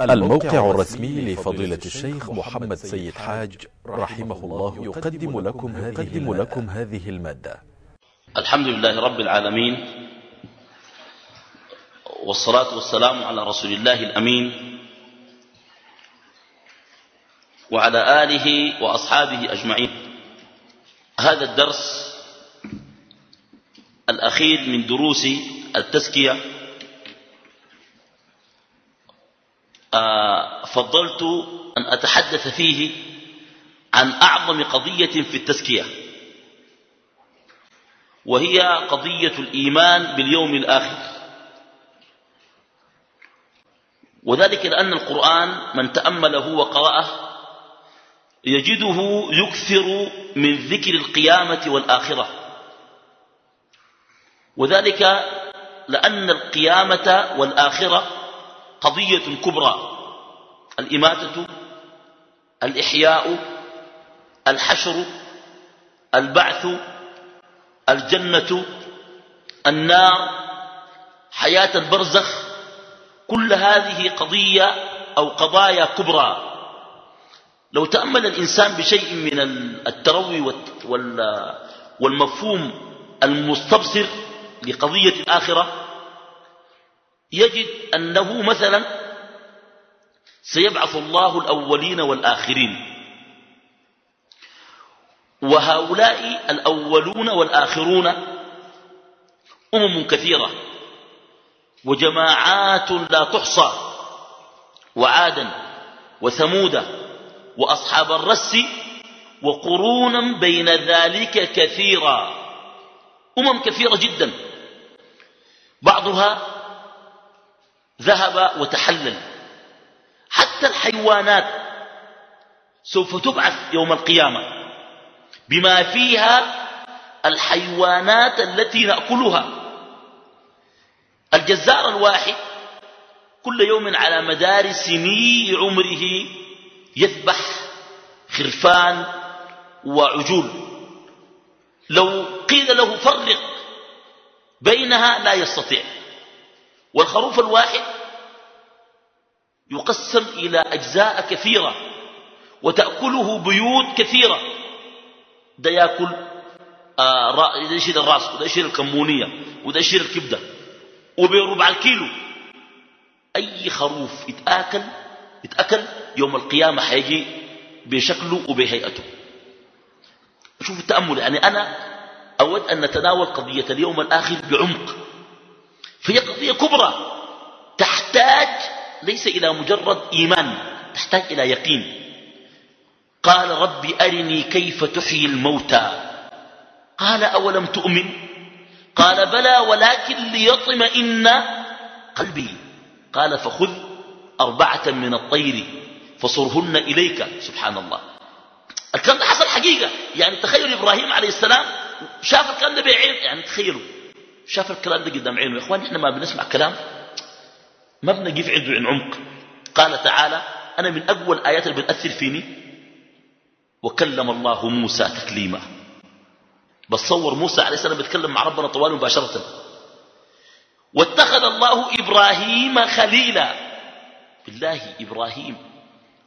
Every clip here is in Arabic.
الموقع الرسمي لفضيلة الشيخ محمد سيد حاج رحمه الله يقدم لكم يقدم لكم هذه المادة. الحمد لله رب العالمين والصلاة والسلام على رسول الله الأمين وعلى آله وأصحابه أجمعين. هذا الدرس الأخير من دروس التزكية آه، فضلت أن أتحدث فيه عن أعظم قضية في التزكية وهي قضية الإيمان باليوم الآخر. وذلك لأن القرآن من تأمله وقرأه يجده يكثر من ذكر القيامة والآخرة. وذلك لأن القيامة والآخرة قضية كبرى. الإماتة الإحياء الحشر البعث الجنة النار حياة البرزخ. كل هذه قضية أو قضايا كبرى. لو تأمل الإنسان بشيء من التروي والمفهوم المستبصر لقضية الآخرة يجد أنه مثلا سيبعث الله الأولين والآخرين. وهؤلاء الأولون والآخرون أمم كثيرة وجماعات لا تحصى وعادا وثمود وأصحاب الرس وقرونا بين ذلك كثيرا. أمم كثيرة جدا. بعضها ذهب وتحلل. حتى الحيوانات سوف تبعث يوم القيامة بما فيها الحيوانات التي نأكلها. الجزار الواحد كل يوم على مدار سني عمره يذبح خرفان وعجول. لو قيل له فرق بينها لا يستطيع. والخروف الواحد يقسم إلى أجزاء كثيرة وتأكله بيوت كثيرة. ده يأكل آه ده يشيل الراس وده يشيل الكمونية وده يشيل الكبدة وبربع الكيلو. أي خروف يتآكل يتأكل يوم القيامة حيجي بشكله وبهيئته. شوف التأمل يعني أنا أود أن نتناول قضية اليوم الآخر بعمق. فهي قضية كبرى تحتاج ليس إلى مجرد إيمان تحتاج إلى يقين. قال رب أرني كيف تحيي الموتى. قال أولم تؤمن؟ قال بلى ولكن ليطمئن قلبي. قال فخذ أربعة من الطير فصرهن إليك. سبحان الله. الكلام ده حصل حقيقة. يعني تخيل إبراهيم عليه السلام شاف الكلام ده بعين يعني تخيلوا. شاف الكلام ده قدام عينه. يا اخوان إحنا ما بنسمع كلام. ما بنجي في عنده عن عمق. قال تعالى أنا من أول آيات اللي بتأثر فيني؟ وكلم الله موسى تكليما. بتصور موسى عليه السلام بيتكلم مع ربنا طوال مباشرة. واتخذ الله إبراهيم خليلا. بالله إبراهيم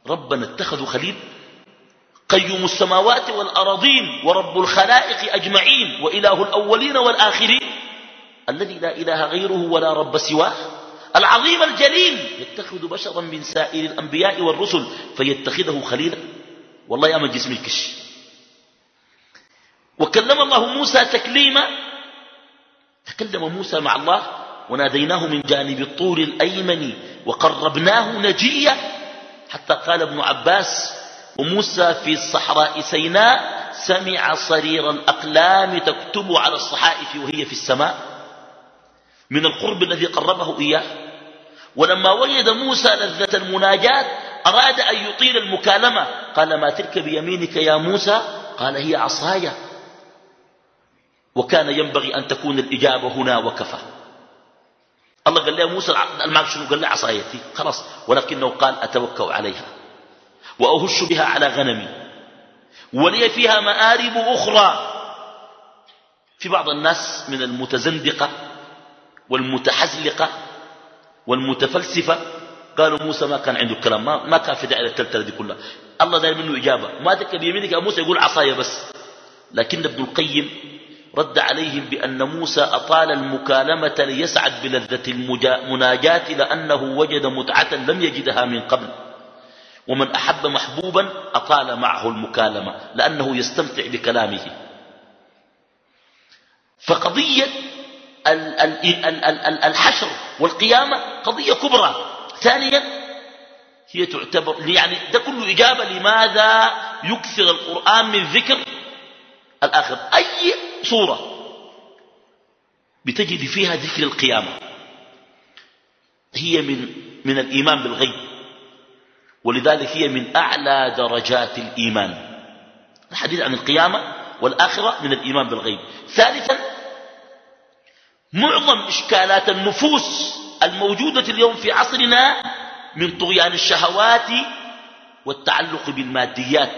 ربنا اتخذ خليل. قيوم السماوات والأرضين ورب الخلائق أجمعين وإله الأولين والآخرين. الذي لا إله غيره ولا رب سواه. العظيم الجليل. يتخذ بشرا من سائر الأنبياء والرسل فيتخذه خليلا. والله يا من جسم الكش. وكلم الله موسى تكليما. تكلم موسى مع الله. وناديناه من جانب الطور الأيمن. وقربناه نجيا. حتى قال ابن عباس وموسى في الصحراء سيناء سمع صرير الأقلام تكتب على الصحائف وهي في السماء. من القرب الذي قربه إياه. ولما وجد موسى لذة المناجاة أراد أن يطيل المكالمة. قال ما تلك بيمينك يا موسى؟ قال هي عصاي وكان ينبغي أن تكون الإجابة هنا وكفى. الله قال له موسى المعك شنو؟ قال له عصايتي خلاص. ولكنه قال أتوكأ عليها. وأهش بها على غنمي. ولي فيها مآرب أخرى. في بعض الناس من المتزندقة والمتحزلقة والمتفلسفة. قالوا موسى ما كان عنده الكلام ما, كان في داعي للتلتله دي كلها. الله داير منه إجابة. ما تكب بيمينك موسى يقول عصايا بس. لكن ابن القيم رد عليهم بأن موسى أطال المكالمة ليسعد بلذة المناجاة لأنه وجد متعة لم يجدها من قبل. ومن أحب محبوبا أطال معه المكالمة لأنه يستمتع بكلامه. فقضية الحشر والقيامة قضية كبرى. ثانيا هي تعتبر يعني ده كله إجابة لماذا يكثر القرآن من ذكر الآخر. أي صورة بتجد فيها ذكر القيامة هي من, من الإيمان بالغيب ولذلك هي من أعلى درجات الإيمان. الحديث عن القيامة والآخرة من الإيمان بالغيب. ثالثا معظم إشكالات النفوس الموجودة اليوم في عصرنا من طغيان الشهوات والتعلق بالماديات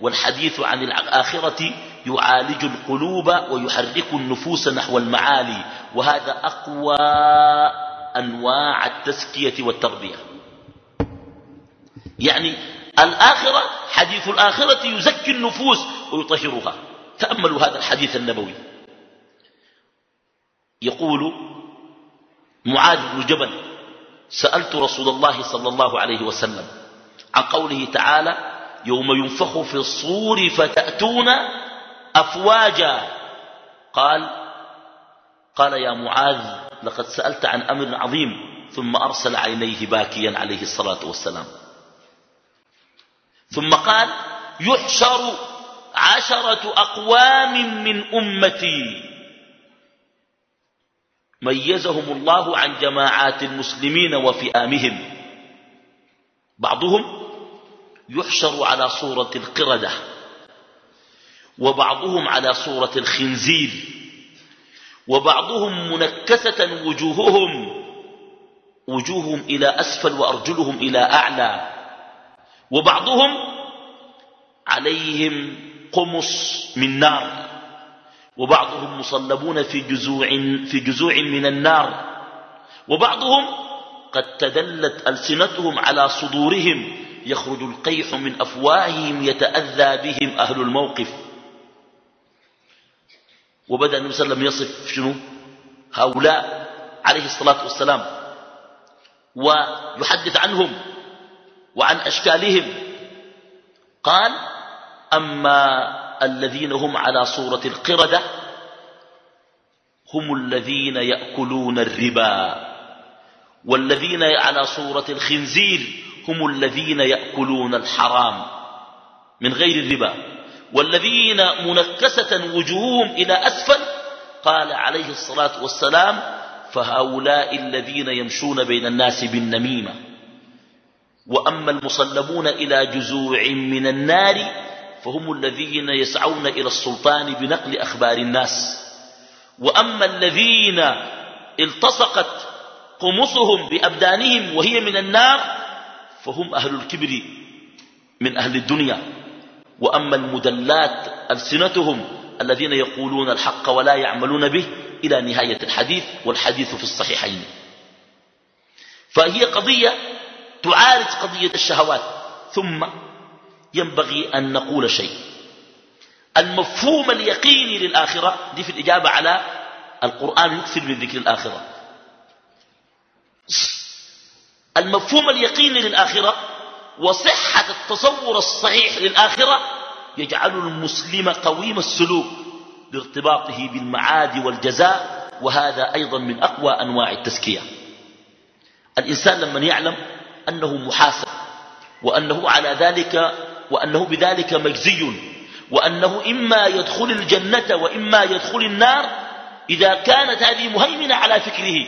والحديث عن الآخرة يعالج القلوب ويحرك النفوس نحو المعالي وهذا أقوى أنواع التزكية والتربية. يعني الآخرة حديث الآخرة يزكي النفوس ويطهرها. تأملوا هذا الحديث النبوي. يقول معاذ بن جبل سألت رسول الله صلى الله عليه وسلم عن قوله تعالى يوم ينفخ في الصور فتأتون أفواجا. قال قال يا معاذ لقد سألت عن أمر عظيم ثم أرسل عينيه باكيا عليه الصلاة والسلام. ثم قال يحشر عشرة أقوام من أمتي. ميزهم الله عن جماعات المسلمين وفئامهم. بعضهم يحشر على صورة القردة وبعضهم على صورة الخنزير وبعضهم منكسة وجوههم وجوههم إلى أسفل وأرجلهم إلى أعلى وبعضهم عليهم قمص من نار. وبعضهم مصلبون في جزوع, في جزوع من النار. وبعضهم قد تدلت ألسنتهم على صدورهم يخرج القيح من أفواههم يتأذى بهم أهل الموقف. وبدأ النبي صلى الله عليه وسلم يصف شنو؟ هؤلاء عليه الصلاة والسلام ويحدث عنهم وعن أشكالهم. قال أما الذين هم على صورة القردة هم الذين يأكلون الربا والذين على صورة الخنزير هم الذين يأكلون الحرام من غير الربا والذين منكسة وجوههم إلى أسفل قال عليه الصلاة والسلام فهؤلاء الذين يمشون بين الناس بالنميمة وأما المصلبون إلى جزوع من النار فهم الذين يسعون إلى السلطان بنقل أخبار الناس. وأما الذين التصقت قمصهم بأبدانهم وهي من النار فهم أهل الكبر من أهل الدنيا. وأما المدلات ألسنتهم الذين يقولون الحق ولا يعملون به إلى نهاية الحديث والحديث في الصحيحين. فهي قضية تعالج قضية الشهوات. ثم ينبغي أن نقول شيء. المفهوم اليقيني للآخرة دي في الإجابة على القرآن يكثر من ذكر الآخرة. المفهوم اليقيني للآخرة وصحة التصور الصحيح للآخرة يجعل المسلم قويم السلوك لارتباطه بالمعاد والجزاء وهذا أيضا من أقوى أنواع التزكية. الإنسان لما يعلم أنه محاسب وأنه على ذلك وأنه بذلك مجزي وأنه إما يدخل الجنة وإما يدخل النار إذا كانت هذه مهيمنة على فكره.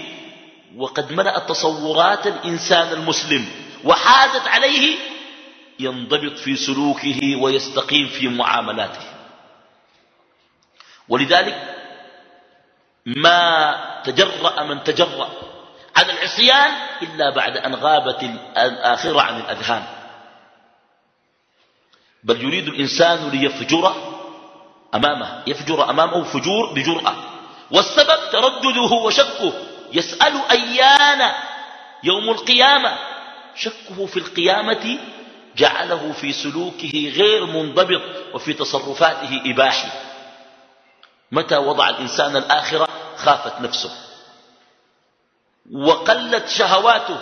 وقد ملأت تصورات الإنسان المسلم وحازت عليه ينضبط في سلوكه ويستقيم في معاملاته. ولذلك ما تجرأ من تجرأ عن العصيان إلا بعد أن غابت الآخرة عن الأذهان. بل يريد الإنسان ليفجر أمامه يفجر أمامه فجور بجرأة. والسبب تردده وشكه يسأل أيان يوم القيامة. شكه في القيامة جعله في سلوكه غير منضبط وفي تصرفاته إباحي. متى وضع الإنسان الآخرة؟ خافت نفسه. وقلت شهواته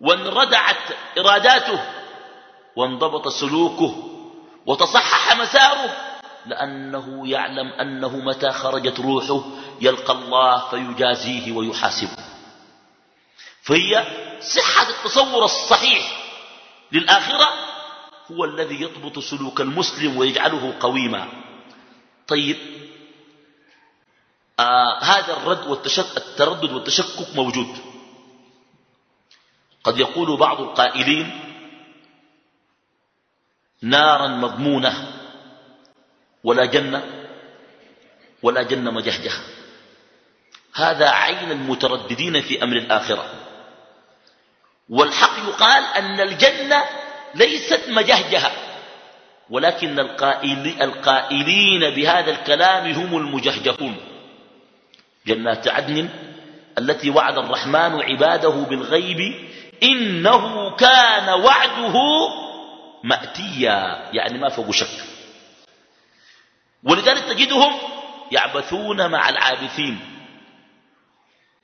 وانردعت إراداته وانضبط سلوكه وتصحح مساره لأنه يعلم أنه متى خرجت روحه يلقى الله فيجازيه ويحاسبه. فهي صحة التصور الصحيح للآخرة هو الذي يضبط سلوك المسلم ويجعله قويما. طيب آه هذا الرد والتشك التردد والتشكك موجود. قد يقول بعض القائلين نارا مضمونة ولا جنة ولا جنة مجهجة. هذا عين المترددين في أمر الآخرة. والحق يقال أن الجنة ليست مجهجها ولكن القائلين بهذا الكلام هم المجهجهون جنات عدن التي وعد الرحمن عباده بالغيب إنه كان وعده مأتيا يعني ما فوق شك. ولذلك تجدهم يعبثون مع العابثين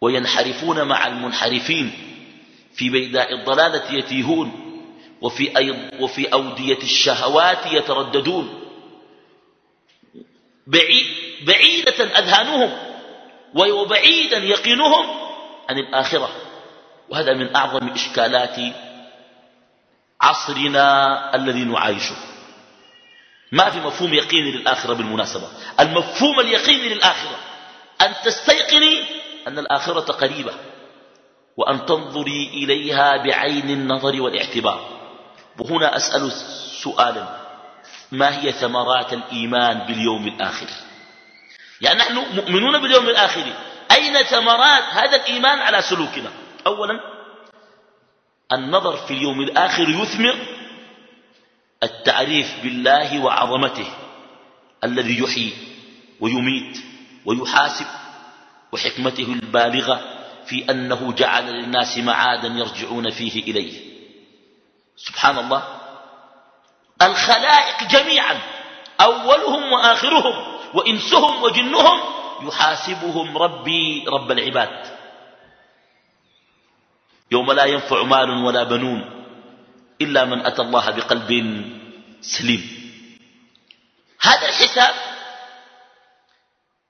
وينحرفون مع المنحرفين. في بيداء الضلالة يتيهون وفي, أي وفي أودية الشهوات يترددون. بعيدة أذهانهم وبعيدا يقينهم عن الآخرة. وهذا من أعظم إشكالات عصرنا الذي نعايشه. ما في مفهوم يقيني للآخرة بالمناسبة. المفهوم اليقيني للآخرة. أن تستيقني أن الآخرة قريبة. وأن تنظري إليها بعين النظر والاعتبار. وهنا أسأل سؤالا. ما هي ثمرات الإيمان باليوم الآخر؟ يعني نحن مؤمنون باليوم الآخر. أين ثمرات هذا الإيمان على سلوكنا؟ أولا النظر في اليوم الآخر يثمر التعريف بالله وعظمته الذي يحيي ويميت ويحاسب وحكمته البالغة في أنه جعل للناس معادا يرجعون فيه إليه. سبحان الله. الخلائق جميعا أولهم وآخرهم وإنسهم وجنهم يحاسبهم ربي رب العباد. يوم لا ينفع مال ولا بنون إلا من أتى الله بقلب سليم. هذا الحساب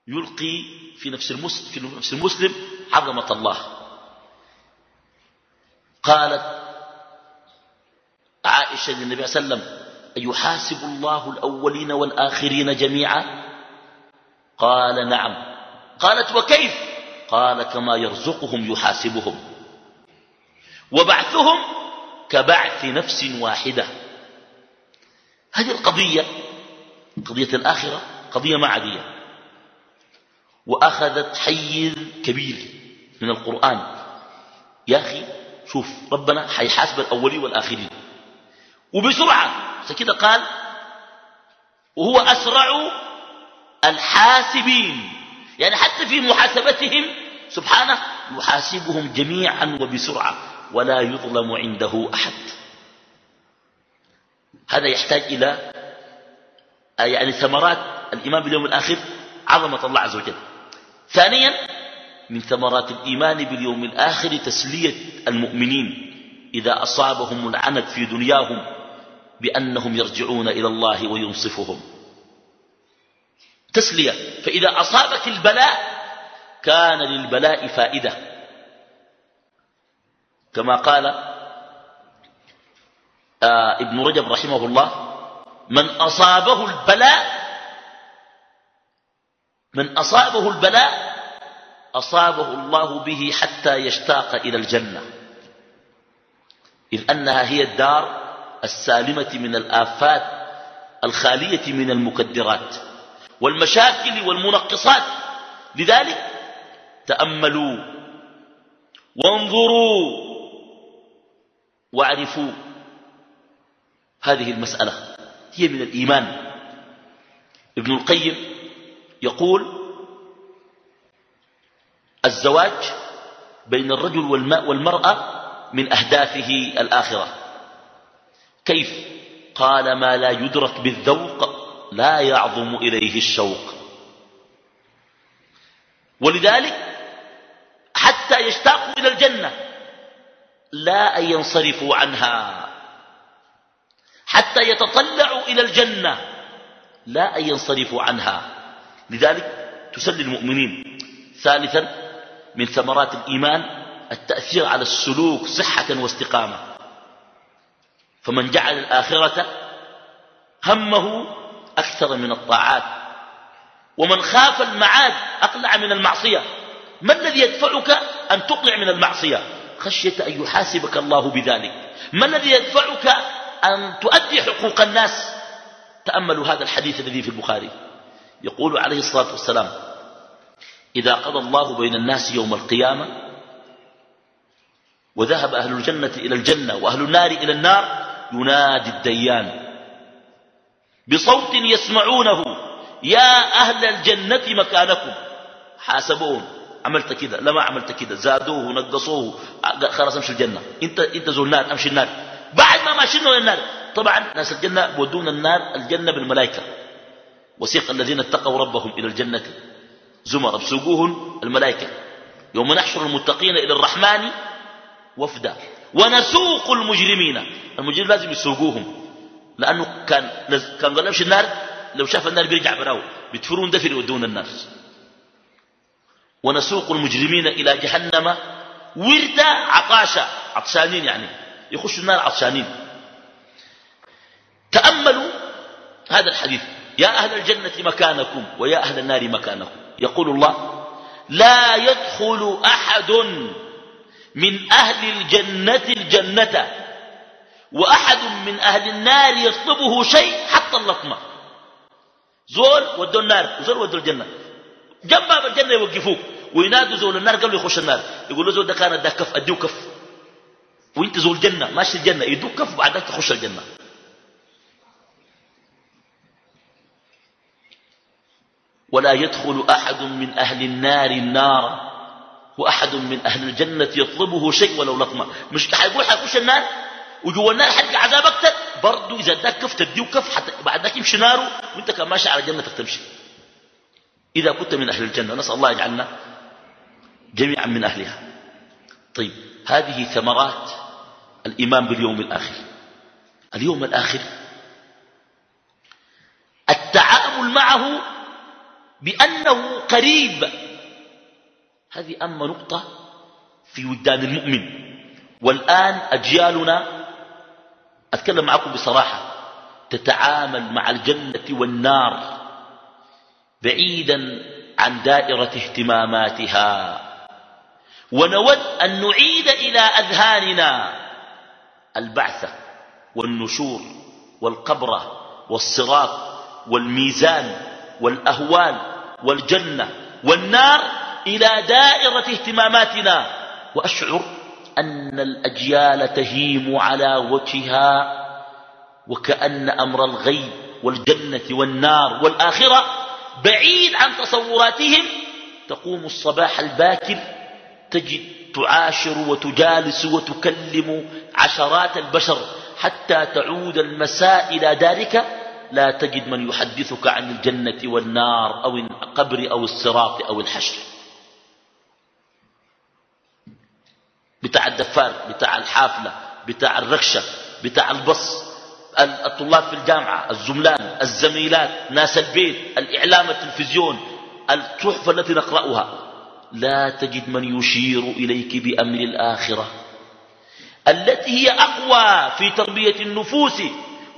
يلقي في نفس المسلم, في نفس المسلم عظمة الله. قالت عائشة للنبي صلى الله عليه وسلم أيحاسب الله الأولين والآخرين جميعا؟ قال نعم. قالت وكيف؟ قال كما يرزقهم يحاسبهم. وبعثهم كبعث نفس واحدة. هذه القضية قضية الآخرة قضية ما عادية وأخذت حيز كبير من القرآن. يا أخي شوف ربنا حيحاسب الأولين والآخرين. وبسرعة كده قال وهو أسرع الحاسبين. يعني حتى في محاسبتهم سبحانه يحاسبهم جميعا وبسرعة. ولا يظلم عنده أحد. هذا يحتاج إلى يعني ثمرات الإيمان باليوم الآخر عظمة الله عز وجل. ثانيا من ثمرات الإيمان باليوم الآخر تسلية المؤمنين. إذا أصابهم العنت في دنياهم بأنهم يرجعون إلى الله وينصفهم. تسلية فإذا أصابك البلاء كان للبلاء فائدة. كما قال آه ابن رجب رحمه الله من أصابه البلاء من أصابه البلاء أصابه الله به حتى يشتاق إلى الجنة. إذ أنها هي الدار السالمة من الآفات الخالية من المكدرات والمشاكل والمنقصات. لذلك تأملوا وانظروا واعرفوا هذه المسألة هي من الإيمان. ابن القيم يقول الزواج بين الرجل والمرأة من أهدافه الآخرة. كيف؟ قال ما لا يدرك بالذوق لا يعظم إليه الشوق. ولذلك حتى يشتاقوا إلى الجنة. لا أن ينصرفوا عنها. حتى يتطلعوا إلى الجنة. لا أن ينصرفوا عنها. لذلك تسلي المؤمنين. ثالثا من ثمرات الإيمان التأثير على السلوك صحة واستقامة. فمن جعل الآخرة همه أكثر من الطاعات. ومن خاف المعاد أقلع من المعصية. ما الذي يدفعك أن تقلع من المعصية؟ خشية أن يحاسبك الله بذلك. ما الذي يدفعك أن تؤدي حقوق الناس؟ تأملوا هذا الحديث الذي في البخاري. يقول عليه الصلاة والسلام إذا قضى الله بين الناس يوم القيامة وذهب أهل الجنة إلى الجنة وأهل النار إلى النار ينادي الديان بصوت يسمعونه يا أهل الجنة مكانكم. حاسبوهم. عملت كده لما عملت كده زادوه نقصوه خلاص امشي الجنة. انت انت زول النار امشي النار. بعد ما ماشينا للنار طبعا ناس الجنة بودون النار الجنة بالملائكة. وسيق الذين اتقوا ربهم إلى الجنة زمر بسوقوهم الملائكة. يوم نحشر المتقين إلى الرحمن وفدا ونسوق المجرمين. المجرمين لازم يسوقوهم. لأنه كان كان قال امشي النار لو شاف النار بيرجع براو. بتفرون دفر يودون النار ونسوق المجرمين إلى جهنم ورد عطاشا. عطشانين يعني. يخشوا النار عطشانين. تأملوا هذا الحديث. يا أهل الجنة مكانكم ويا أهل النار مكانكم. يقول الله لا يدخل أحد من أهل الجنة الجنة وأحد من أهل النار يطلبه شيء حتى اللطمة زول ودوا النار وزول ودوا الجنة. جنب باب الجنة يوقفوك. وينادوا زول النار قبل يخش النار. يقول له زول ده كان ده كف أديه كف. وأنت زول الجنة ماشي الجنة. يدوك كف بعدك تخش الجنة. ولا يدخل أحد من أهل النار النار. وأحد من أهل الجنة يطلبه شيء ولو لطمة مش حيقول حيخش النار؟ وجوا النار حتى عذاب أكثر برضه إذا اداك كف تديه كف حتى بعد يمشي ناره. وأنت كان ماشي على جنتك تمشي. إذا كنت من أهل الجنة نسأل الله يجعلنا جميعا من أهلها. طيب هذه ثمرات الإيمان باليوم الآخر. اليوم الآخر التعامل معه بأنه قريب. هذه أما نقطة في وجدان المؤمن. والآن أجيالنا أتكلم معكم بصراحة تتعامل مع الجنة والنار. بعيدا عن دائرة اهتماماتها. ونود أن نعيد إلى أذهاننا البعثة والنشور والقبرة والصراط والميزان والأهوال والجنة والنار إلى دائرة اهتماماتنا. وأشعر أن الأجيال تهيم على وجهها وكأن أمر الغيب والجنة والنار والآخرة بعيد عن تصوراتهم تقوم الصباح الباكر تجد تعاشر وتجالس وتكلم عشرات البشر حتى تعود المساء إلى دارك. لا تجد من يحدثك عن الجنة والنار أو القبر أو الصراط أو الحشر. بتاع الدفار بتاع الحافلة بتاع الركشة بتاع البص. الطلاب في الجامعة الزملان الزميلات ناس البيت الإعلام التلفزيون التحفة التي نقرأها. لا تجد من يشير إليك بأمر الآخرة. التي هي أقوى في تربية النفوس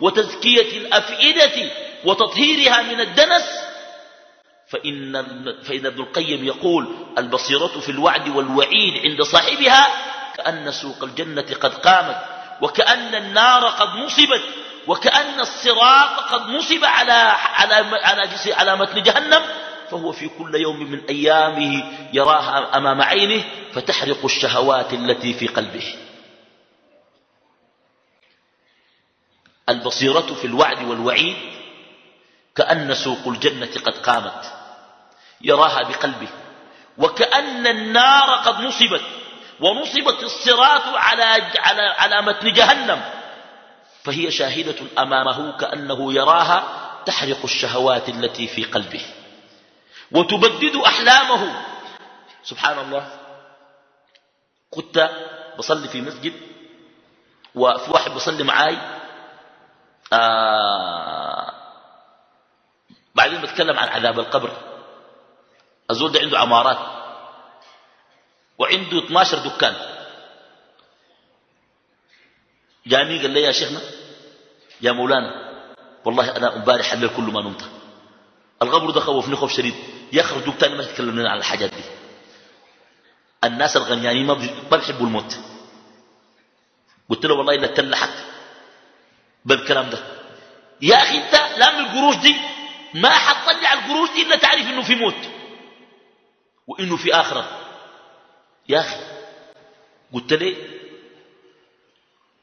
وتزكية الأفئدة وتطهيرها من الدنس. فإن, فإن ابن القيم يقول البصيرة في الوعد والوعيد عند صاحبها كأن سوق الجنة قد قامت وكأن النار قد نصبت. وكأن الصراط قد نصب على على على, على متن جهنم فهو في كل يوم من أيامه يراها أمام عينه فتحرق الشهوات التي في قلبه. البصيرة في الوعد والوعيد كأن سوق الجنة قد قامت يراها بقلبه وكأن النار قد نصبت ونصبت الصراط على, على, على متن جهنم. فهي شاهدة أمامه كأنه يراها تحرق الشهوات التي في قلبه. وتبدد أحلامه. سبحان الله. كنت بصلي في مسجد وفي واحد بصلي معاي. آه بعدين بتكلم عن عذاب القبر. الزول ده عنده عمارات. وعنده 12 دكان. جاني قال لي يا شيخنا يا مولانا والله أنا امبارح الليل كل ما نمت. القبر ده خوفني خوف شديد. يخرج دكتور ما يتكلم لنا عن الحاجات دي. الناس الغنيانين ما بيحبوا الموت. قلت له والله إلا تلحك بالكلام ده. يا أخي أنت لا من القروش دي ما حتطلع القروش دي إلا تعرف إنه في موت. وإنه في آخرة. يا أخي قلت لي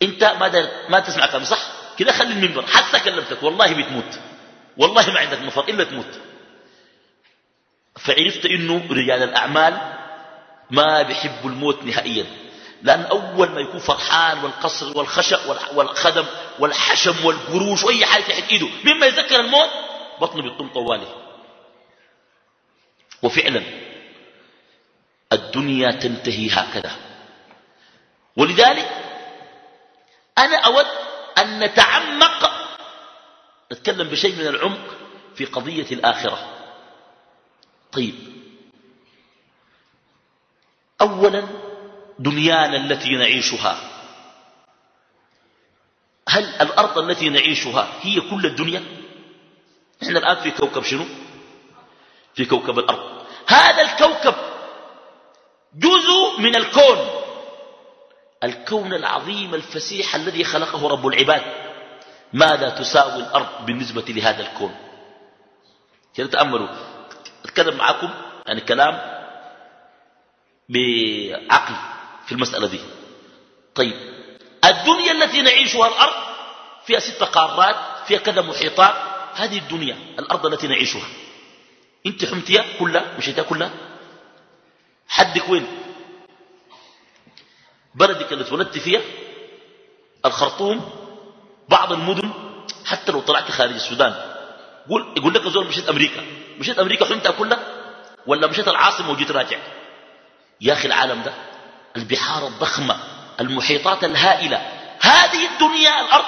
أنت ما, ما تسمع كلام صح؟ كده خلي المنبر حتى كلمتك والله بتموت. والله ما عندك مفر إلا تموت. فعرفت إنه رجال الأعمال ما بيحبوا الموت نهائيا. لأن أول ما يكون فرحان والقصر والخشب والخدم والحشم والقروش وأي حاجة تحت إيده مما يذكر الموت بطنه بيطم طوالي. وفعلا الدنيا تنتهي هكذا. ولذلك أنا أود أن نتعمق نتكلم بشيء من العمق في قضية الآخرة. طيب. أولا دنيانا التي نعيشها. هل الأرض التي نعيشها هي كل الدنيا؟ إحنا الآن في كوكب شنو؟ في كوكب الأرض. هذا الكوكب جزء من الكون. الكون العظيم الفسيح الذي خلقه رب العباد. ماذا تساوي الأرض بالنسبة لهذا الكون؟ كده تأملوا. أتكلم معكم يعني كلام بعقل في المسألة دي. طيب الدنيا التي نعيشها الأرض فيها ست قارات فيها كذا محيطات. هذه الدنيا الأرض التي نعيشها. أنت حمتيها كلها مشيتها كلها؟ حدك وين؟ بلدك اللي اتولدت فيها الخرطوم بعض المدن حتى لو طلعت خارج السودان يقول, يقول لك زول مشيت أمريكا مشيت أمريكا حمتها كلها ولا مشيت العاصمة وجيت راجع؟ يا أخي العالم ده البحار الضخمة المحيطات الهائلة هذه الدنيا الأرض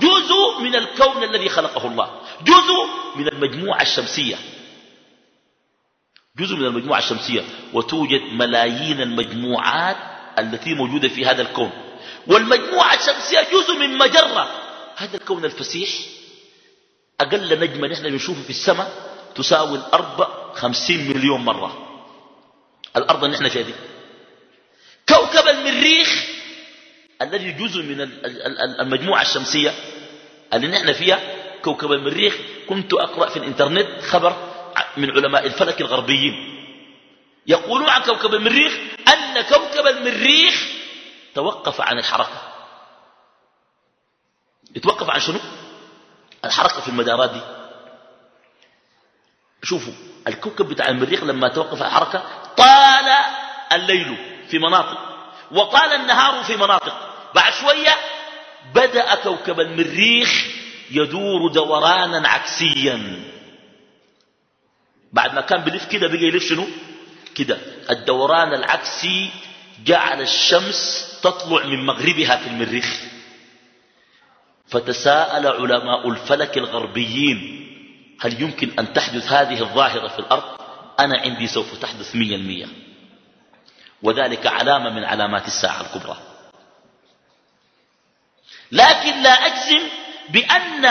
جزء من الكون الذي خلقه الله جزء من المجموعة الشمسية. جزء من المجموعة الشمسية وتوجد ملايين المجموعات التي موجودة في هذا الكون. والمجموعة الشمسية جزء من مجرة. هذا الكون الفسيح. أقل نجمة نحن بنشوفه في السماء تساوي الأرض خمسين مليون مرة. الأرض اللي فيها دي. كوكب المريخ الذي جزء من المجموعة الشمسية اللي نحن فيها. كوكب المريخ كنت أقرأ في الإنترنت خبر من علماء الفلك الغربيين. يقولون عن كوكب المريخ أن كوكب المريخ توقف عن الحركة. يتوقف عن شنو؟ الحركة في المدارات دي. شوفوا الكوكب بتاع المريخ لما توقف الحركة طال الليل في مناطق وطال النهار في مناطق. بعد شوية بدأ كوكب المريخ يدور دورانا عكسيا. بعد ما كان بلف كده بقى يلف شنو؟ كده. الدوران العكسي جعل الشمس تطلع من مغربها في المريخ. فتساءل علماء الفلك الغربيين هل يمكن أن تحدث هذه الظاهرة في الأرض؟ أنا عندي سوف تحدث مية المية وذلك علامة من علامات الساعة الكبرى. لكن لا أجزم بأن,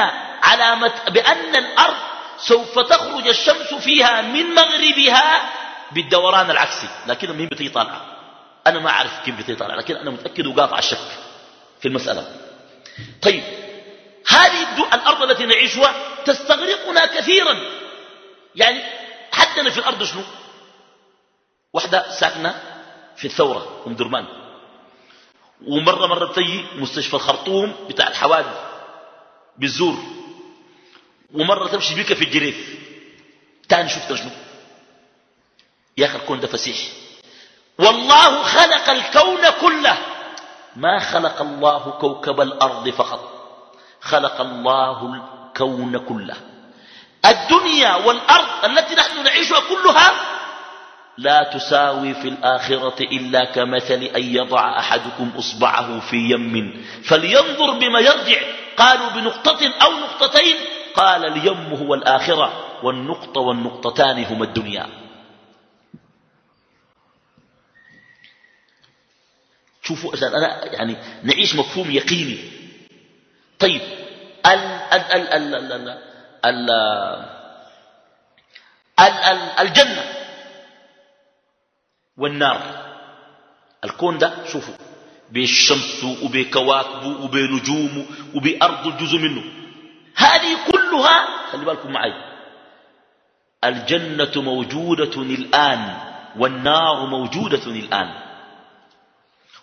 علامة بأن الأرض سوف تخرج الشمس فيها من مغربها بالدوران العكسي لكن مين بتيجي طالعة؟ أنا ما أعرف كيف بتيجي طالعة لكن أنا متأكد وقاطع الشك في المسألة. طيب هذه الأرض التي نعيشها تستغرقنا كثيرا. يعني حتى في الأرض شنو؟ واحدة ساكنة في الثورة أم درمان. ومرة مرة تجي مستشفى الخرطوم بتاع الحوادث بالزور. ومرة تمشي بك في الجريف. تاني شفت شنو؟ يا أخي الكون ده فسيح. والله خلق الكون كله. ما خلق الله كوكب الأرض فقط. خلق الله الكون كله. الدنيا والأرض التي نحن نعيشها كلها لا تساوي في الآخرة إلا كمثل أن يضع أحدكم أصبعه في يم. فلينظر بما يرجع. قالوا بنقطة أو نقطتين. قال اليم هو الآخرة والنقطة والنقطتان هما الدنيا. شوفوا عشان أنا يعني نعيش مفهوم يقيني. طيب ال ال ال ال ال ال ال ال الجنة والنار. الكون ده شوفوا بالشمس وبكواكبه وبنجومه وبأرض جزء منه. هذه كلها خلي بالكم معي الجنة موجودة الآن والنار موجودة الآن.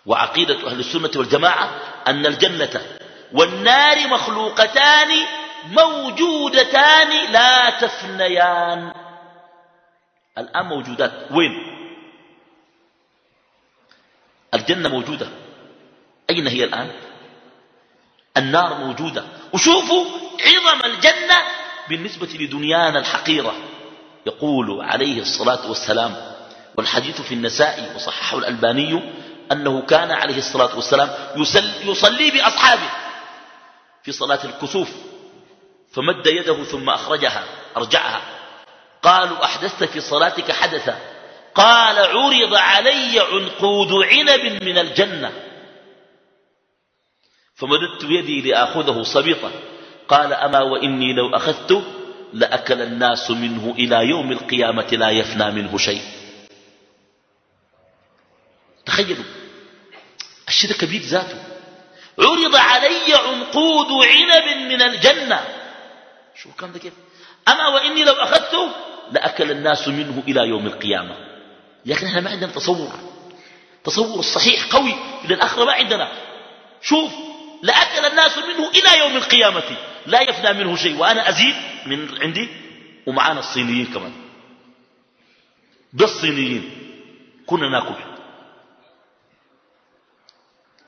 وعقيدة أهل السنة والجماعة أن الجنة والنار مخلوقتان موجودتان لا تفنيان. الآن موجودات. وين؟ الجنة موجودة. أين هي الآن؟ النار موجودة. وشوفوا عظم الجنة بالنسبة لدنيانا الحقيرة. يقول عليه الصلاة والسلام والحديث في النساء وصححه الألباني أنه كان عليه الصلاة والسلام يصلي بأصحابه في صلاة الكسوف فمد يده ثم أخرجها أرجعها. قالوا أحدثت في صلاتك حدثا؟ قال عرض علي عنقود عنب من الجنة. فمددت يدي لآخذه صبيطا قال أما وإني لو أخذته لأكل الناس منه إلى يوم القيامة لا يفنى منه شيء. تخيلوا. الشيء كبير ذاته. عرض علي عنقود عنب من الجنة. شو كان ده كيف؟ أما وإني لو أخذته لأكل الناس منه إلى يوم القيامة. لكن إحنا ما عندنا تصور. تصور الصحيح قوي للآخرة ما عندنا. شوف لأكل الناس منه إلى يوم القيامة. لا يفنى منه شيء. وأنا أزيد من عندي ومعانا الصينيين كمان. بالصينيين كنا نأكل.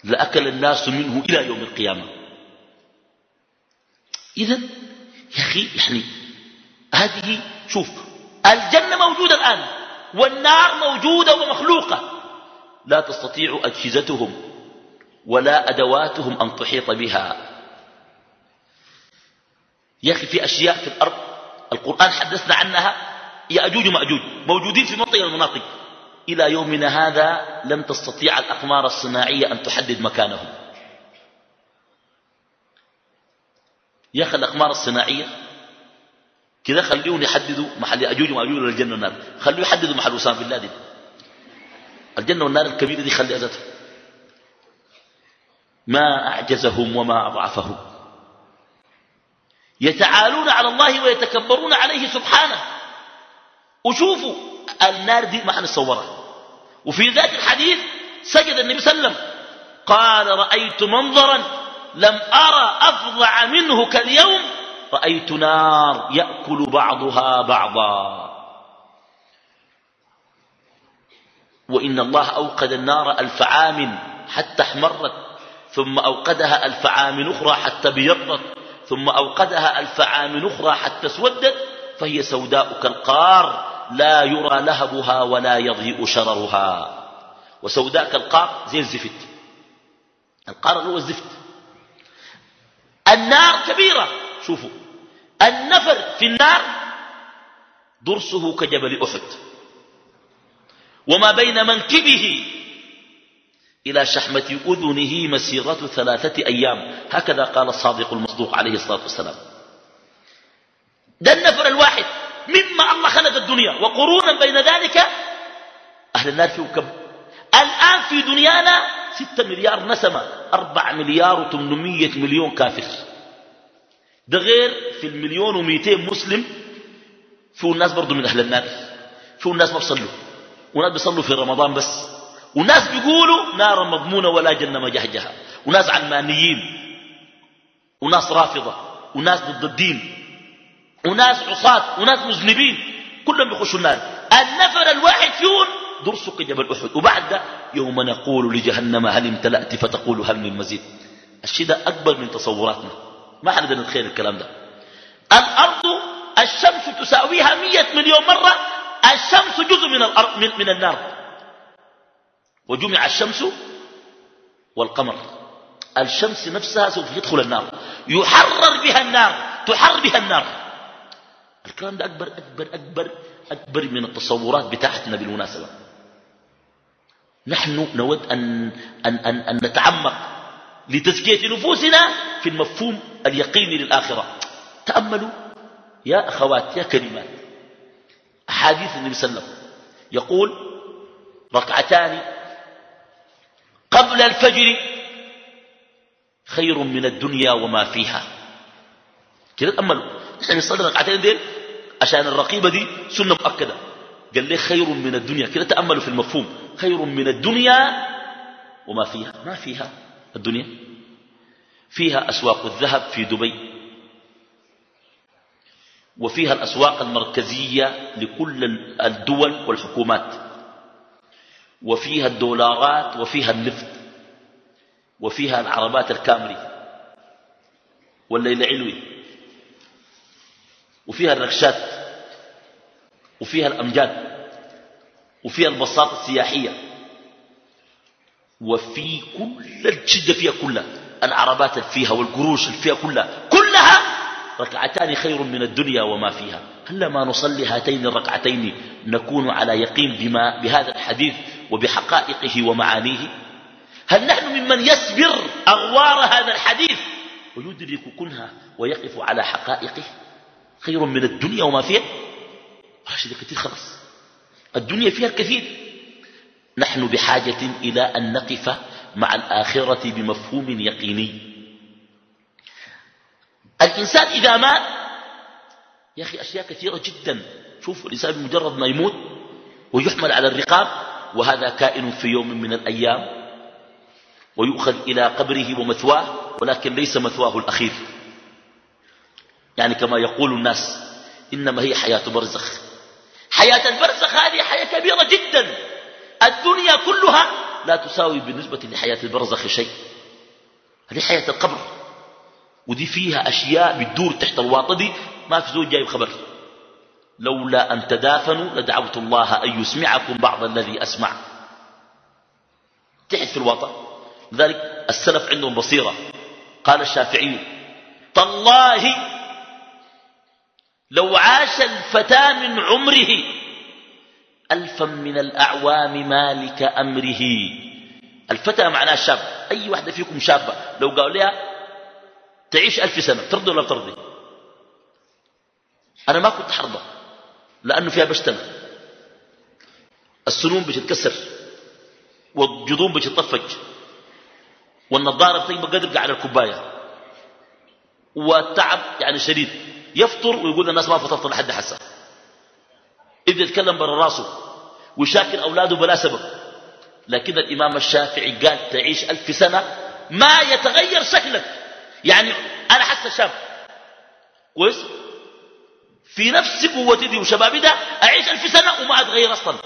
لأكل الناس منه إلى يوم القيامة. إذا يا أخي يعني هذه شوف الجنة موجودة الآن والنار موجودة ومخلوقة. لا تستطيع أجهزتهم ولا أدواتهم أن تحيط بها. يا أخي في أشياء في الأرض القرآن حدثنا عنها يأجوج ومأجوج موجودين في منطقة المناطق. إلى يومنا هذا لم تستطيع الأقمار الصناعية أن تحدد مكانهم. يا أخي الأقمار الصناعية كذا خليهم يحددوا محل يأجوج ومأجوج للجنة والنار. خليه يحددوا محل وسام بن لادن. الجنة والنار الكبيرة دي خلي أزتها ما أعجزهم وما أضعفهم. يتعالون على الله ويتكبرون عليه سبحانه. وشوفوا النار دي ما حنتصورها. وفي ذات الحديث سجد النبي صلى الله عليه وسلم قال رأيت منظرا لم أرى أفظع منه كاليوم رأيت نار يأكل بعضها بعضا. وإن الله أوقد النار ألف عام حتى احمرت ثم أوقدها ألف عام أخرى حتى بيضت ثم أوقدها ألف عام أخرى حتى اسودت فهي سوداء كالقار لا يرى لهبها ولا يضيء شررها. وسوداء كالقار زي الزفت. القار هو الزفت. النار كبيرة. شوفوا. النفر في النار ضرسه كجبل أحد. وما بين منكبه إلى شحمة أذنه مسيرة ثلاثة أيام. هكذا قال الصادق المصدوق عليه الصلاة والسلام. ده النفر الواحد. مما الله خلق الدنيا. وقرونا بين ذلك أهل النار فيه كم؟ الآن في دنيانا ستة مليار نسمة. أربع مليار وثمانمية مليون كافر. ده غير في المليون ومئتين مسلم. فيه الناس برضو من أهل النار. فيه الناس ما بصلوا وناس بيصلوا في رمضان بس. وناس بيقولوا نار مضمونة ولا جنة مجهجها. وناس علمانيين. وناس رافضة. وناس ضد الدين. وناس عصاة وناس مذنبين كلهم بيخشوا النار. النفر الواحد فيهم درسك جبل أحد. وبعد يوم نقول لجهنم هل امتلأت فتقول هل من مزيد. الشيء ده أكبر من تصوراتنا. ما حنقدر نتخيل الكلام ده. الأرض الشمس تساويها مية مليون مرة. الشمس جزء من, الأرض من, من النار. وجمع الشمس والقمر. الشمس نفسها سوف يدخل النار. يحرر بها النار تحرر بها النار. الكلام ده أكبر أكبر أكبر أكبر من التصورات بتاعتنا بالمناسبة نحن نود أن, أن, أن, أن نتعمق لتزكية نفوسنا في المفهوم اليقيني للآخرة. تأملوا يا أخوات يا كلمات أحاديث النبي صلى الله عليه وسلم. يقول ركعتان قبل الفجر خير من الدنيا وما فيها. كده تأملوا. نحن نصلي ركعتين ديل عشان الرقيبة دي سنة مؤكدة. قال لي خير من الدنيا. كده تأملوا في المفهوم. خير من الدنيا وما فيها. ما فيها الدنيا. فيها أسواق الذهب في دبي. وفيها الأسواق المركزية لكل الدول والحكومات. وفيها الدولارات وفيها النفط. وفيها العربات الكامري والليل علوي. وفيها الركشات وفيها الأمجاد وفيها البساطة السياحية وفي كل الشدة فيها كلها العربات اللي فيها والقروش اللي فيها كلها كلها ركعتان خير من الدنيا وما فيها. هل ما نصلي هاتين الركعتين نكون على يقين بما بهذا الحديث وبحقائقه ومعانيه. هل نحن ممن يسبر أغوار هذا الحديث ويدرك كنها ويقف على حقائقه؟ خير من الدنيا وما فيها؟ راشد كثير خلاص. الدنيا فيها الكثير. نحن بحاجة إلى أن نقف مع الآخرة بمفهوم يقيني. الإنسان إذا مات يا أخي أشياء كثيرة جدا. شوف الإنسان بمجرد ما يموت ويحمل على الرقاب وهذا كائن في يوم من الأيام ويؤخذ إلى قبره ومثواه ولكن ليس مثواه الأخير. يعني كما يقول الناس إنما هي حياة برزخ. حياة البرزخ هذه حياة كبيرة جدا. الدنيا كلها لا تساوي بالنسبة لحياة البرزخ شيء. هذه حياة القبر. ودي فيها أشياء بتدور تحت الواطة دي ما في زوج جايب خبر. لولا أن تدافنوا لدعوت الله أن يسمعكم بعض الذي أسمع. تحت في الواطة. لذلك السلف عندهم بصيرة. قال الشافعي تالله لو عاش الفتى من عمره ألفا من الأعوام مالك أمره. الفتى معناه شاب أي واحدة فيكم شابة؟ لو قالوا لها تعيش ألف سنة ترضي ولا ترضي؟ أنا ما كنت حرضى لأنه فيها بشتنة السنون بتتكسر والجذوم بتتطفج والنظارة بتبقى قدر على الكوباية. والتعب يعني شديد. يفطر ويقول للناس ما فطرت لحد حسا إذا يتكلم برا راسه ويشاكل أولاده بلا سبب. لكن الإمام الشافعي قال تعيش ألف سنة ما يتغير شكلك. يعني أنا حتى شاب. كويس؟ في نفس قوتي دي وشبابي ده أعيش ألف سنة وما أتغير أصلا.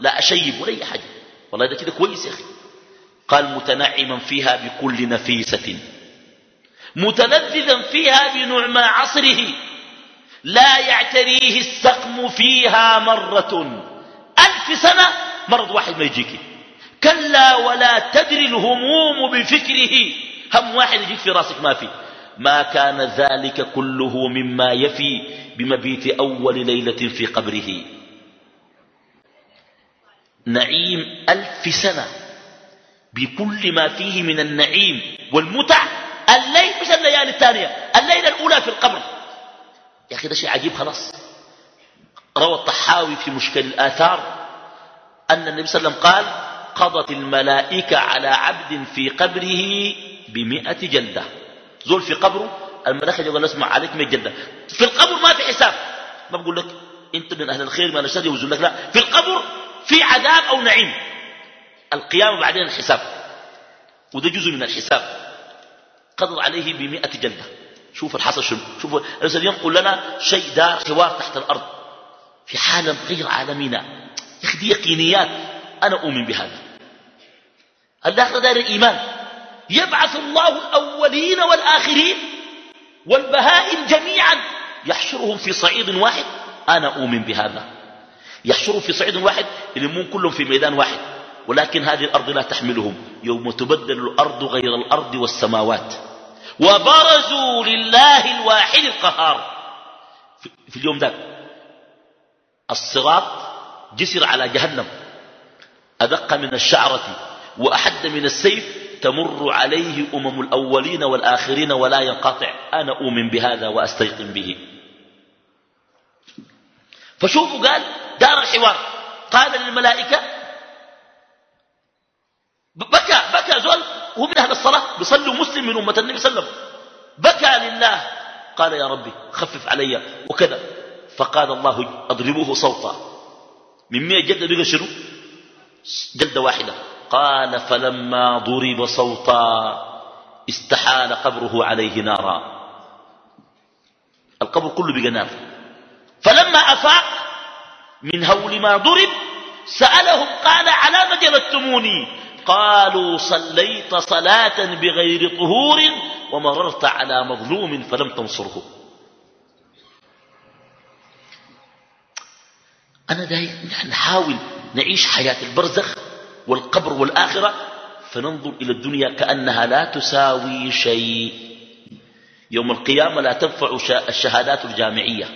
لا أشيب ولا أي حاجة. والله ده كده كويس يا أخي. قال متنعما فيها بكل نفيسة. متلذذا فيها بنعمى عصره. لا يعتريه السقم فيها مرة. ألف سنة مرض واحد ما يجيك. كلا ولا تدري الهموم بفكره. هم واحد يجيك في راسك ما في. ما كان ذلك كله مما يفي بمبيت أول ليلة في قبره. نعيم ألف سنة. بكل ما فيه من النعيم والمتع الليل مش الليالي الثانية الليلة الأولى في القبر. يا أخي ده شيء عجيب خلاص. روى الطحاوي في مشكل الآثار أن النبي صلى الله عليه وسلم قال قضت الملائكة على عبد في قبره بمئة جلدة. زول في قبره الملائكة يقول اسمع عليك مئة جلدة. في القبر ما في حساب. ما بقول لك أنت من أهل الخير من الشر يوزن لك لا. في القبر في عذاب أو نعيم. القيامة بعدين الحساب. وده جزء من الحساب. قضوا عليه بمئة جلدة. شوف الحصل شنو شوف الرسول ينقل لنا شيء دار حوار تحت الأرض. في عالم غير عالمنا يا يقينيات. أنا أؤمن بهذا. الآخرة دار الإيمان. يبعث الله الأولين والآخرين والبهائم جميعا. يحشرهم في صعيد واحد. أنا أؤمن بهذا. يحشرهم في صعيد واحد يلمون كلهم في ميدان واحد. ولكن هذه الأرض لا تحملهم. يوم تبدل الأرض غير الأرض والسماوات. وبرزوا لله الواحد القهار. في اليوم ذاك الصراط جسر على جهنم. أدق من الشعرة وأحد من السيف تمر عليه أمم الأولين والآخرين ولا ينقطع. أنا أؤمن بهذا وأستيقن به. فشوفوا قال دار الحوار. قال للملائكة بكى بكى زول هو من أهل الصلاة بيصلوا مسلم من أمة النبي صلى الله عليه وسلم. بكى لله. قال يا ربي خفف علي وكذا. فقال الله أضربوه صوتا. من مئة جلدة بقى شنو؟ جلدة واحدة. قال فلما ضرب صوتا استحال قبره عليه نارا. القبر كله بقى نار. فلما أفاق من هول ما ضرب سألهم قال على ما جلدتموني؟ قالوا صليت صلاة بغير طهور ومررت على مظلوم فلم تنصره. أنا دايما نحاول نعيش حياة البرزخ والقبر والآخرة فننظر إلى الدنيا كأنها لا تساوي شيء. يوم القيامة لا تنفع الشهادات الجامعية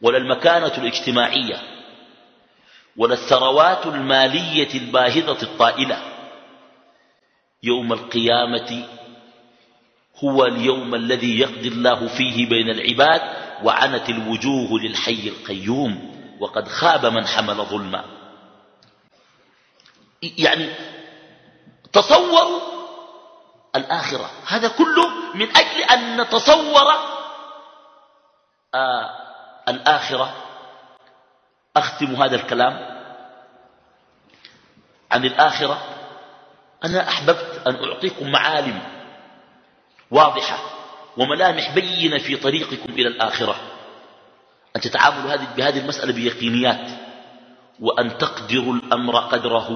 ولا المكانة الاجتماعية. ولا الثروات المالية الباهظة الطائلة. يوم القيامة هو اليوم الذي يقضي الله فيه بين العباد وعنت الوجوه للحي القيوم وقد خاب من حمل ظلما. يعني تصوروا الآخرة. هذا كله من أجل أن نتصور آه الآخرة أختم هذا الكلام عن الآخرة. أنا أحببت أن أعطيكم معالم واضحة وملامح بينة في طريقكم إلى الآخرة. أن تتعاملوا بهذه المسألة بيقينيات. وأن تقدروا الأمر قدره.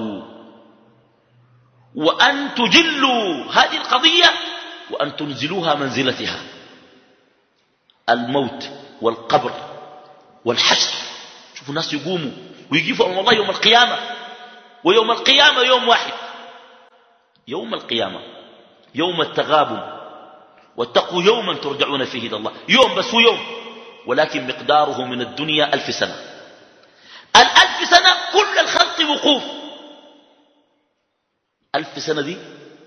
وأن تجلوا هذه القضية وأن تنزلوها منزلتها. الموت والقبر والحشر الناس يقوموا ويجيبوا أمام الله يوم القيامة. ويوم القيامة يوم واحد. يوم القيامة يوم التغابن. واتقوا يوما ترجعون فيه إلى الله. يوم بس هو يوم. ولكن مقداره من الدنيا ألف سنة. الألف سنة كل الخلق وقوف. ألف سنة دي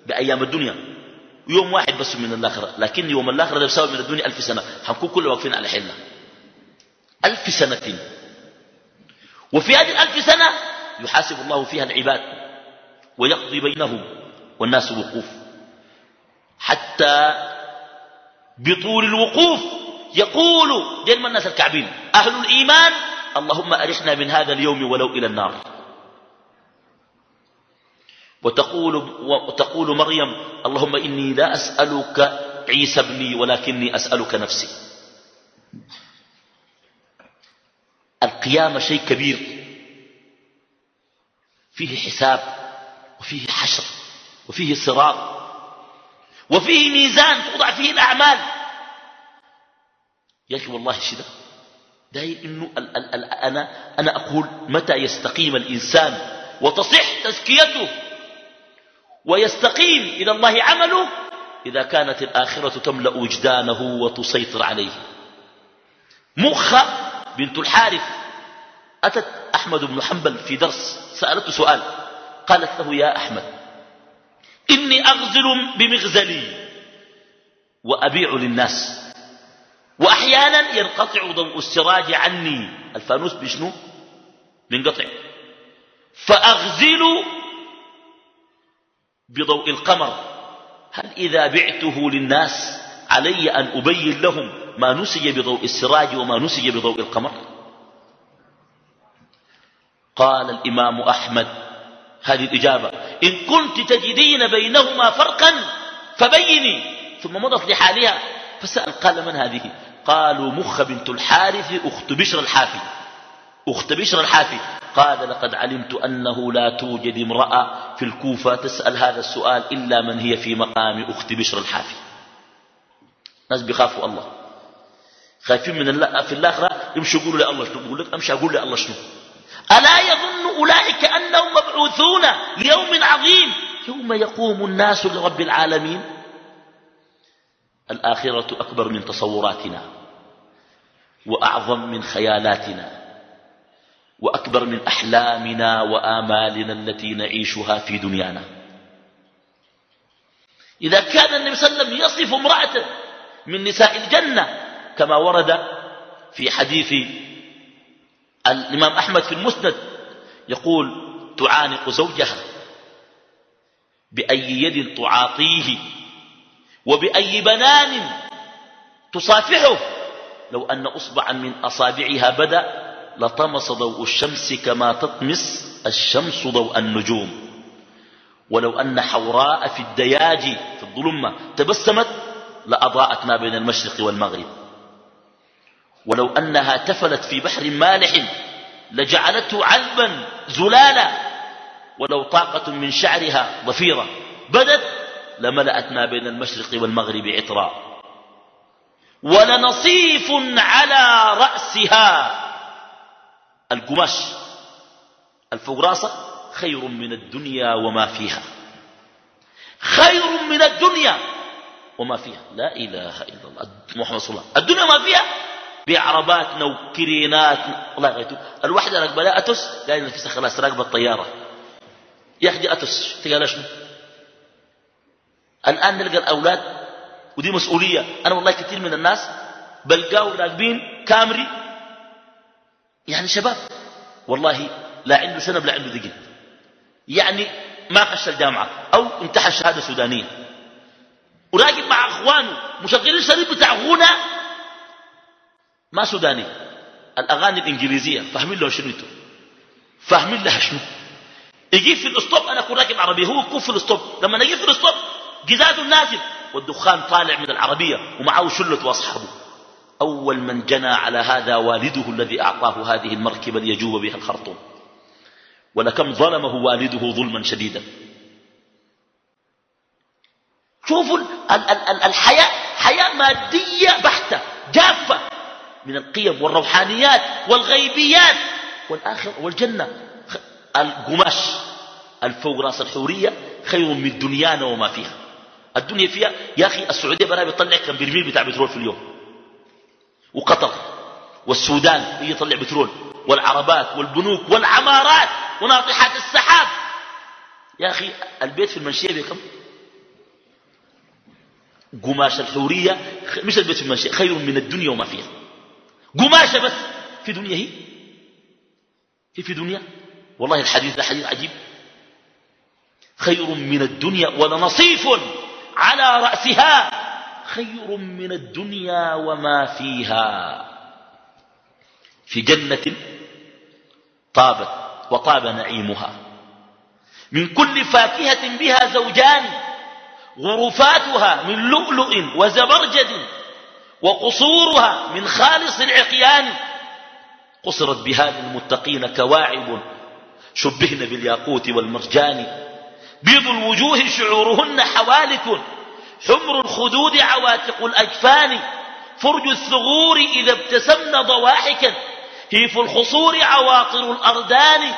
بأيام الدنيا. يوم واحد بس من الآخرة. لكن يوم الآخرة ده بسبب من الدنيا ألف سنة. حنكون كلنا واقفين على حلة ألف سنة وفي هذه الألف سنة يحاسب الله فيها العباد ويقضي بينهم والناس وقوف حتى بطول الوقوف يقول دين الناس الكعبين أهل الإيمان اللهم أرحنا من هذا اليوم ولو إلى النار. وتقول, وتقول مريم اللهم إني لا أسألك عيسى ابني ولكني أسألك نفسي. القيامة شيء كبير. فيه حساب وفيه حشر وفيه صراط وفيه ميزان توضع فيه الأعمال. يا أخي والله شده داير إنه ال ال ال أنا, أنا أقول متى يستقيم الإنسان وتصح تزكيته ويستقيم إلى الله عمله؟ إذا كانت الآخرة تملأ وجدانه وتسيطر عليه. مخة بنت الحارث. أتت أحمد بن حنبل في درس سألته سؤال قالت له يا أحمد إني أغزل بمغزلي وأبيع للناس وأحيانا ينقطع ضوء السراج عني. الفانوس بشنو؟ بينقطع. فأغزل بضوء القمر هل إذا بعته للناس علي أن أبين لهم ما نسج بضوء السراج وما نسج بضوء القمر. قال الإمام أحمد هذه الإجابة إن كنت تجدين بينهما فرقا فبيني. ثم مضت لحالها فسأل قال من هذه؟ قالوا مخ بنت الحارث أخت بشر الحافي. أخت بشر الحافي. قال لقد علمت أنه لا توجد امرأة في الكوفة تسأل هذا السؤال إلا من هي في مقام أخت بشر الحافي. ناس بيخافوا الله. خايفين من الله في الآخرة يمشوا يقولوا لله شنو؟ بقول لك أمشي أقول لله شنو؟ ألا يظن أولئك أنهم مبعوثون ليوم عظيم؟ يوم يقوم الناس لرب العالمين. الآخرة أكبر من تصوراتنا وأعظم من خيالاتنا وأكبر من أحلامنا وآمالنا التي نعيشها في دنيانا. إذا كان النبي صلى الله عليه وسلم يصف امرأة من نساء الجنة كما ورد في حديث الإمام أحمد في المسند يقول تعانق زوجها بأي يد تعاطيه وبأي بنان تصافحه. لو أن أصبعا من أصابعها بدأ لطمس ضوء الشمس كما تطمس الشمس ضوء النجوم. ولو أن حوراء في الدياج في الظلمة تبسمت لأضاءت ما بين المشرق والمغرب. ولو أنها تفلت في بحر مالح لجعلته عذبا زلالا. ولو طاقة من شعرها ضفيرة بدت لملأت ما بين المشرق والمغرب عطرا. ولنصيف على رأسها. القماش الفوق راسه خير من الدنيا وما فيها. خير من الدنيا وما فيها. لا إله إلا الله. محمد صلى الله عليه وسلم. الدنيا ما فيها؟ بعرباتنا وكريناتنا الله يغيتو الواحدة راكبة لا أتس قال نفسها خلاص راكبة الطيارة يا أخي أتس تقال شنو؟ الآن نلقى الأولاد ودي مسؤولية. أنا والله كثير من الناس بلقاو راكبين كامري يعني شباب والله لا عنده سنب لا عنده ذقن. يعني ما خش الجامعة أو انتحى شهادة سودانية وراقب مع أخوانه مشغلين شريط بتاع غنى ما سوداني؟ الأغاني الإنجليزية فاهمين له شنو فاهمين لها شنو؟ يجي في الأسطوب أنا أكون راكب عربية هو يكون في الأسطوب. لما نجي في الأسطوب جزاز نازل والدخان طالع من العربية ومعه شلة وأصحابه. أول من جنى على هذا والده الذي أعطاه هذه المركبة ليجوب بها الخرطوم. ولكم ظلمه والده ظلما شديدا. شوفوا الحياة حياة مادية بحتة جافة. من القيم والروحانيات والغيبيات والآخر والجنة. القماش الفوق رأس الحورية خير من دنيانا وما فيها. الدنيا فيها يا أخي السعودية برا بيطلع كم برميل بتاع بترول في اليوم. وقطر والسودان يطلع بترول. والعربات والبنوك والعمارات وناطحات السحاب. يا أخي البيت في المنشية بكم؟ قماش الحورية مش البيت في المنشية خير من الدنيا وما فيها. قماشة بس. في دنيا هي؟ هي في دنيا؟ والله الحديث ده حديث عجيب. خير من الدنيا ولنصيف على رأسها. خير من الدنيا وما فيها. في جنة طابت وطاب نعيمها. من كل فاكهة بها زوجان غرفاتها من لؤلؤ وزبرجد وقصورها من خالص العقيان. قصرت بها للمتقين كواعب شبهن بالياقوت والمرجان. بيض الوجوه شعورهن حوالك. حمر الخدود عواتق الأجفان. فرج الثغور إذا ابتسمن ضواحكا. هيف الخصور عواطر الأردان.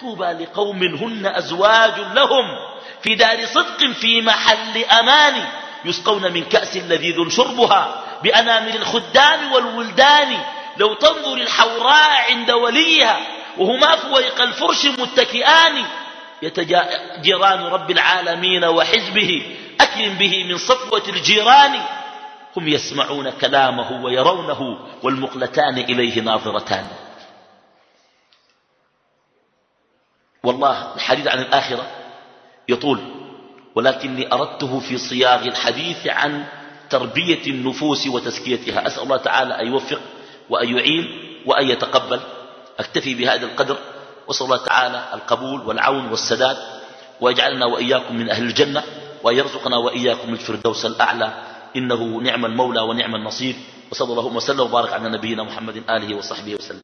طوبى لقوم هن أزواج لهم. في دار صدق في محل أمان. يسقون من كأس لذيذ شربها. بأنامل الخدام والولدان. لو تنظر الحوراء عند وليها وهما فويق الفرش متكئان. يتجيران رب العالمين وحزبه. أكرم به من صفوة الجيران. هم يسمعون كلامه ويرونه والمقلتان إليه ناظرتان. والله الحديث عن الآخرة يطول ولكني أردته في صياغ الحديث عن تربية النفوس وتزكيتها. أسأل الله تعالى أن يوفق وأن يعين وأن يتقبل. أكتفي بهذا القدر. وصلى الله تعالى القبول والعون والسداد. ويجعلنا وإياكم من أهل الجنة. وأن يرزقنا وإياكم الفردوس الأعلى. إنه نعم المولى ونعم النصير. وصلى الله وسلم وبارك على نبينا محمد آله وصحبه وسلم.